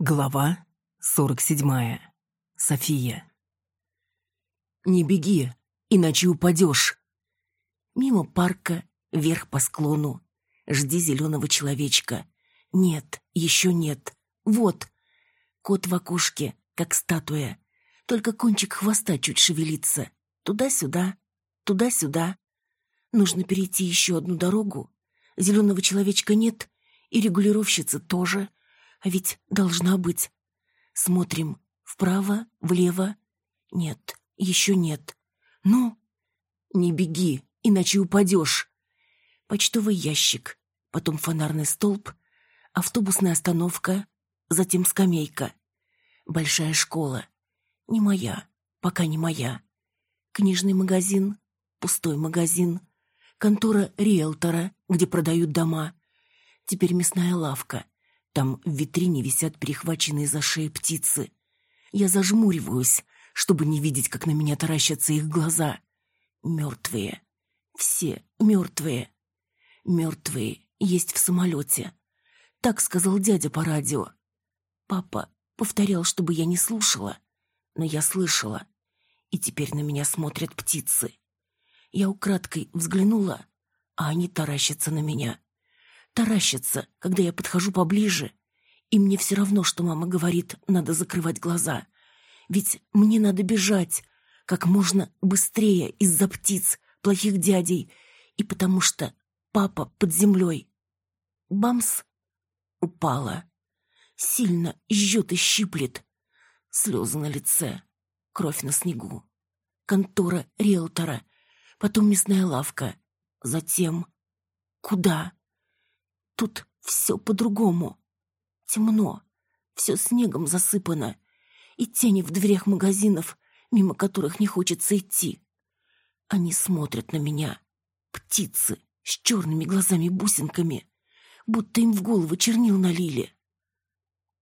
Глава 47. София. «Не беги, иначе упадешь». Мимо парка, вверх по склону. Жди зеленого человечка. Нет, еще нет. Вот. Кот в окошке, как статуя. Только кончик хвоста чуть шевелится. Туда-сюда, туда-сюда. Нужно перейти еще одну дорогу. Зеленого человечка нет, и регулировщицы тоже — а ведь должна быть. Смотрим вправо, влево. Нет, еще нет. Ну, не беги, иначе упадешь. Почтовый ящик, потом фонарный столб, автобусная остановка, затем скамейка. Большая школа. Не моя, пока не моя. Книжный магазин, пустой магазин. Контора риэлтора, где продают дома. Теперь мясная лавка — там в витрине висят перехваченные за шеи птицы. Я зажмуриваюсь, чтобы не видеть, как на меня таращатся их глаза. Мертвые. Все мертвые. Мертвые есть в самолете. Так сказал дядя по радио. Папа повторял, чтобы я не слушала, но я слышала. И теперь на меня смотрят птицы. Я украдкой взглянула, а они таращатся на меня таращится, когда я подхожу поближе. И мне все равно, что мама говорит, надо закрывать глаза. Ведь мне надо бежать как можно быстрее из-за птиц, плохих дядей, и потому что папа под землей. Бамс упала. Сильно жжет и щиплет. Слезы на лице, кровь на снегу. Контора риэлтора, потом мясная лавка. Затем... Куда? Тут все по-другому. Темно, все снегом засыпано, и тени в дверях магазинов, мимо которых не хочется идти. Они смотрят на меня, птицы с черными глазами-бусинками, будто им в голову чернил налили.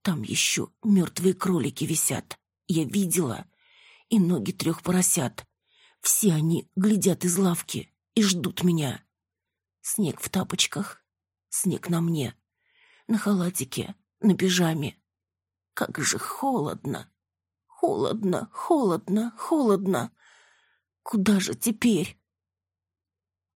Там еще мертвые кролики висят, я видела, и ноги трех поросят. Все они глядят из лавки и ждут меня. Снег в тапочках, Снег на мне, на халатике, на пижаме. Как же холодно! Холодно, холодно, холодно! Куда же теперь?